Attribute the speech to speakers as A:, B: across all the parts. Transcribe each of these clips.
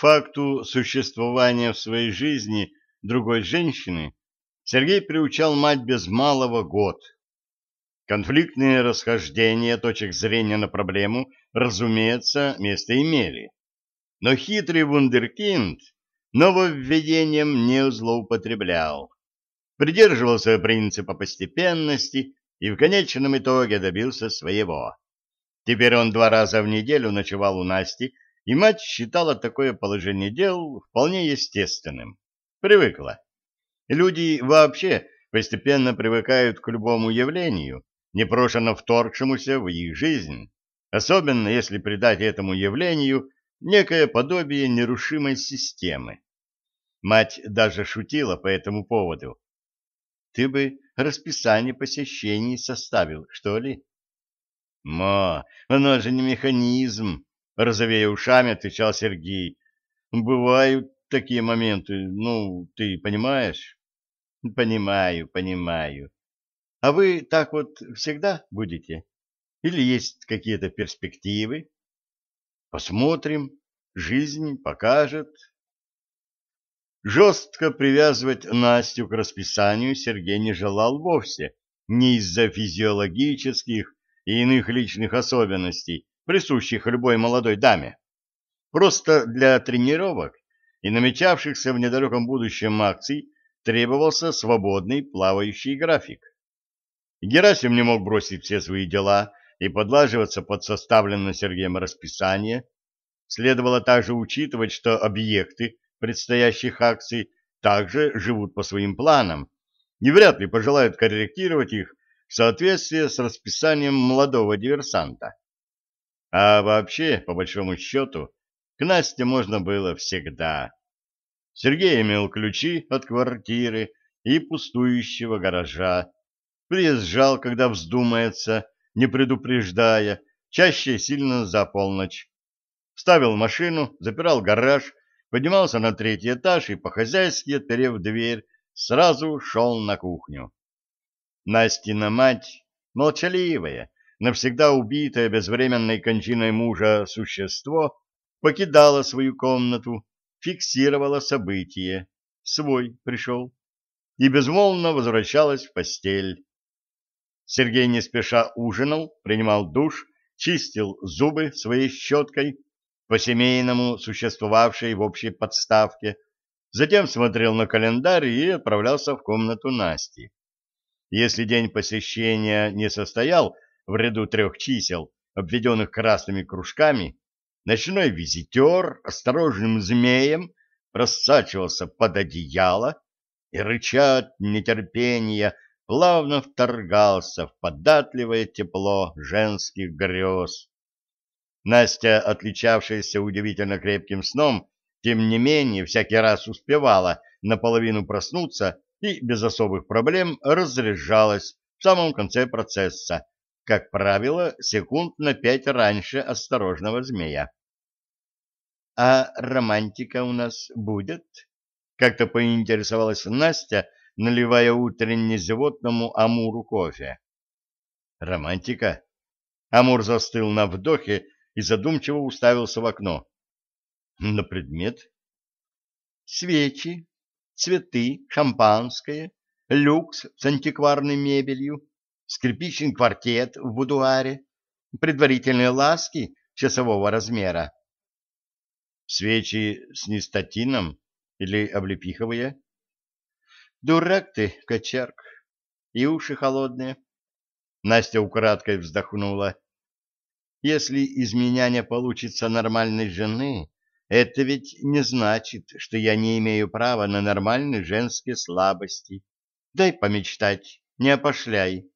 A: факту существования в своей жизни другой женщины Сергей приучал мать без малого год. Конфликтные расхождения точек зрения на проблему, разумеется, место имели. Но хитрый вундеркинд нововведением не злоупотреблял. Придерживался принципа постепенности и в конечном итоге добился своего. Теперь он два раза в неделю ночевал у Насти, и мать считала такое положение дел вполне естественным. Привыкла. Люди вообще постепенно привыкают к любому явлению, непрошено вторгшемуся в их жизнь, особенно если придать этому явлению некое подобие нерушимой системы. Мать даже шутила по этому поводу. «Ты бы расписание посещений составил, что ли?» «Ма, оно же не механизм», — розовея ушами отвечал Сергей. «Бывают такие моменты, ну, ты понимаешь?» «Понимаю, понимаю. А вы так вот всегда будете? Или есть какие-то перспективы?» Посмотрим, жизнь покажет. Жестко привязывать Настю к расписанию Сергей не желал вовсе, не из-за физиологических и иных личных особенностей, присущих любой молодой даме. Просто для тренировок и намечавшихся в недалеком будущем акций требовался свободный плавающий график. Герасим не мог бросить все свои дела и подлаживаться под составленное Сергеем расписание. Следовало также учитывать, что объекты предстоящих акций также живут по своим планам и вряд ли пожелают корректировать их в соответствии с расписанием молодого диверсанта. А вообще, по большому счету, к Насте можно было всегда. Сергей имел ключи от квартиры и пустующего гаража, приезжал, когда вздумается, не предупреждая, чаще сильно за полночь. Ставил машину, запирал гараж, поднимался на третий этаж и, по-хозяйски отперев дверь, сразу шел на кухню. Настина мать, молчаливая, навсегда убитое безвременной кончиной мужа существо, покидала свою комнату, фиксировала событие, свой пришел, и безмолвно возвращалась в постель. Сергей не спеша ужинал, принимал душ, чистил зубы своей щеткой, по-семейному существовавшей в общей подставке, затем смотрел на календарь и отправлялся в комнату Насти. Если день посещения не состоял в ряду трех чисел, обведенных красными кружками, ночной визитер осторожным змеем просачивался под одеяло и, рыча от нетерпения, плавно вторгался в податливое тепло женских грез. Настя, отличавшаяся удивительно крепким сном, тем не менее всякий раз успевала наполовину проснуться и без особых проблем разряжалась в самом конце процесса, как правило, секунд на пять раньше осторожного змея. — А романтика у нас будет? — как-то поинтересовалась Настя, наливая утренне животному Амуру кофе. Романтика. Амур застыл на вдохе и задумчиво уставился в окно. На предмет? Свечи, цветы, шампанское, люкс с антикварной мебелью, скрипичный квартет в будуаре, предварительные ласки часового размера. Свечи с нистатином или облепиховые? Дурак ты, кочерк, и уши холодные. Настя украдкой вздохнула. Если из меня не получится нормальной жены, это ведь не значит, что я не имею права на нормальные женские слабости. Дай помечтать, не опошляй.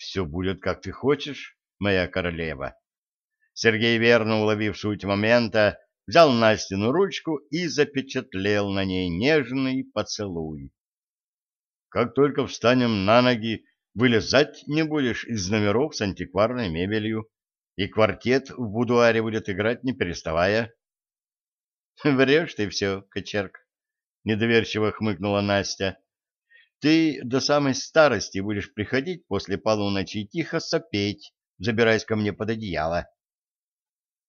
A: Все будет, как ты хочешь, моя королева. Сергей, верно уловив суть момента, взял Настину ручку и запечатлел на ней нежный поцелуй. Как только встанем на ноги, вылезать не будешь из номеров с антикварной мебелью, и квартет в будуаре будет играть, не переставая. — Врешь ты все, кочерк, — недоверчиво хмыкнула Настя. — Ты до самой старости будешь приходить после полуночи и тихо сопеть, забираясь ко мне под одеяло.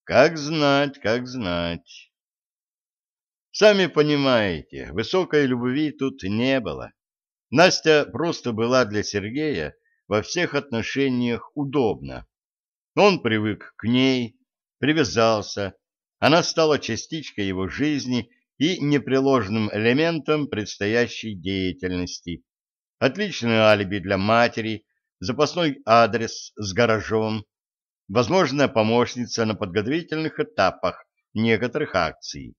A: Как знать, как знать. Сами понимаете, высокой любви тут не было. Настя просто была для Сергея во всех отношениях удобна. Он привык к ней, привязался, она стала частичкой его жизни и непреложным элементом предстоящей деятельности. Отличное алиби для матери, запасной адрес с гаражом, возможная помощница на подготовительных этапах некоторых акций.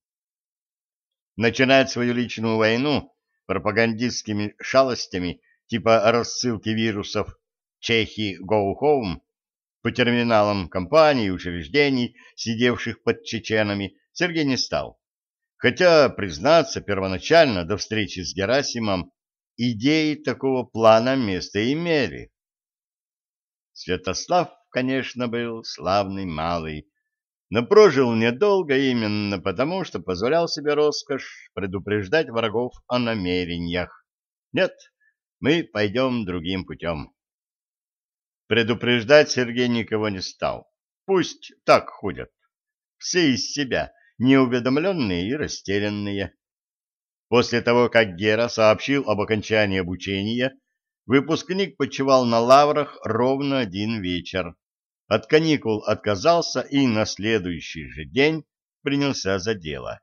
A: Начинать свою личную войну пропагандистскими шалостями типа рассылки вирусов «Чехи Go Home» по терминалам компаний и учреждений, сидевших под чеченами, Сергей не стал. Хотя, признаться, первоначально, до встречи с Герасимом, идеи такого плана место имели. Святослав, конечно, был славный малый, но прожил недолго именно потому, что позволял себе роскошь предупреждать врагов о намерениях. Нет, мы пойдем другим путем. Предупреждать Сергей никого не стал. Пусть так ходят. Все из себя, неуведомленные и растерянные. После того, как Гера сообщил об окончании обучения, выпускник почивал на лаврах ровно один вечер. От каникул отказался и на следующий же день принялся за дело.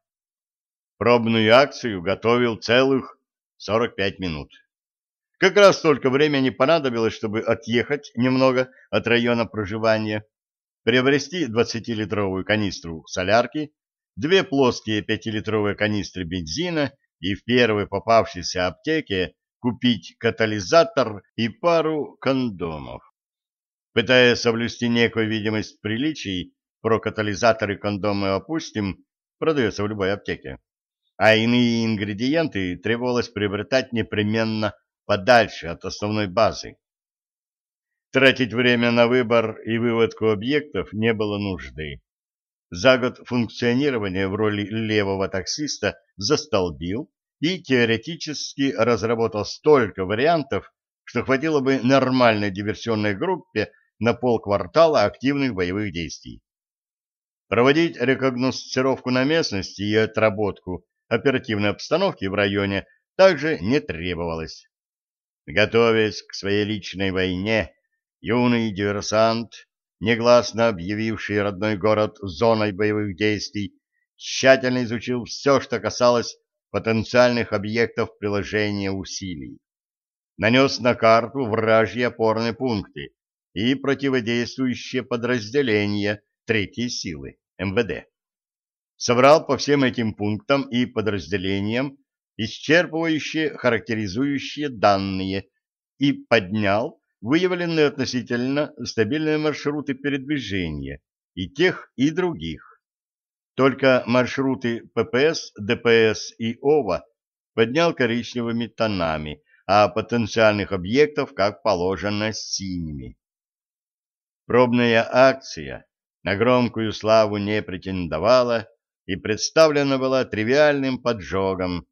A: Пробную акцию готовил целых 45 минут. Как раз столько времени понадобилось, чтобы отъехать немного от района проживания, приобрести 20-литровую канистру солярки, две плоские 5-литровые канистры бензина и в первой попавшейся аптеке купить катализатор и пару кондомов. Пытаясь соблюсти некую видимость приличий, про катализаторы и кондомы опустим, продается в любой аптеке. А иные ингредиенты требовалось приобретать непременно подальше от основной базы. Тратить время на выбор и выводку объектов не было нужды. За год функционирования в роли левого таксиста застолбил и теоретически разработал столько вариантов, что хватило бы нормальной диверсионной группе на полквартала активных боевых действий. Проводить рекогносцировку на местности и отработку оперативной обстановки в районе также не требовалось. Готовясь к своей личной войне, юный диверсант, негласно объявивший родной город зоной боевых действий, тщательно изучил все, что касалось потенциальных объектов приложения усилий. Нанес на карту вражьи опорные пункты и противодействующие подразделения третьей силы МВД. Собрал по всем этим пунктам и подразделениям исчерпывающие характеризующие данные и поднял выявленные относительно стабильные маршруты передвижения и тех, и других. Только маршруты ППС, ДПС и ОВА поднял коричневыми тонами, а потенциальных объектов, как положено, синими. Пробная акция на громкую славу не претендовала и представлена была тривиальным поджогом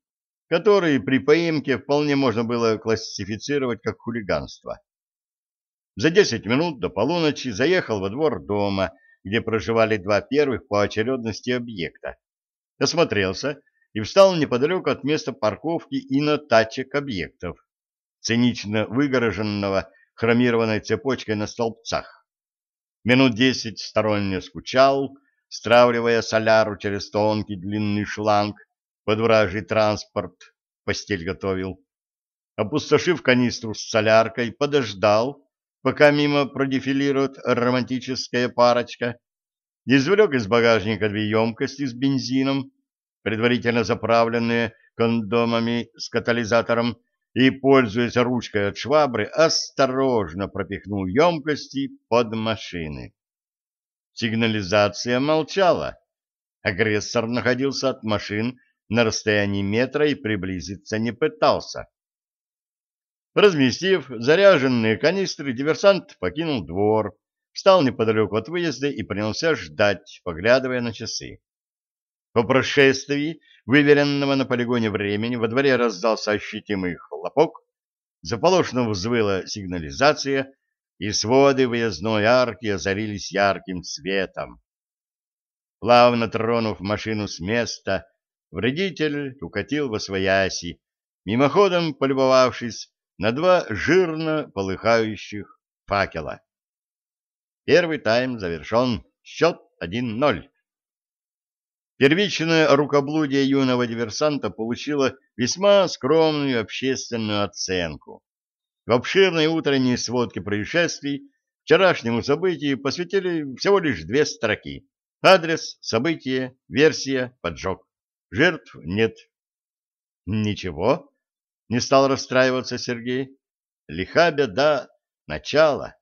A: которые при поимке вполне можно было классифицировать как хулиганство. За десять минут до полуночи заехал во двор дома, где проживали два первых по очередности объекта. Осмотрелся и встал неподалеку от места парковки и на тачек объектов, цинично выгороженного хромированной цепочкой на столбцах. Минут десять сторонне скучал, стравливая соляру через тонкий длинный шланг, под вражий транспорт постель готовил. Опустошив канистру с соляркой, подождал, пока мимо продефилирует романтическая парочка, извлек из багажника две емкости с бензином, предварительно заправленные кондомами с катализатором, и, пользуясь ручкой от швабры, осторожно пропихнул емкости под машины. Сигнализация молчала. Агрессор находился от машин на расстоянии метра и приблизиться не пытался. Разместив заряженные канистры, диверсант покинул двор, встал неподалеку от выезда и принялся ждать, поглядывая на часы. По прошествии, выверенного на полигоне времени, во дворе раздался ощутимый хлопок, заполошно взвыла сигнализация, и своды выездной арки озарились ярким светом. Плавно тронув машину с места, вредитель укатил во свояси, мимоходом полюбовавшись на два жирно полыхающих факела. Первый тайм завершен. Счет 1-0. Первичное рукоблудие юного диверсанта получило весьма скромную общественную оценку. В обширной утренней сводке происшествий вчерашнему событию посвятили всего лишь две строки. Адрес, событие, версия, поджог. Жертв нет. Ничего, не стал расстраиваться Сергей. Лиха беда, начало.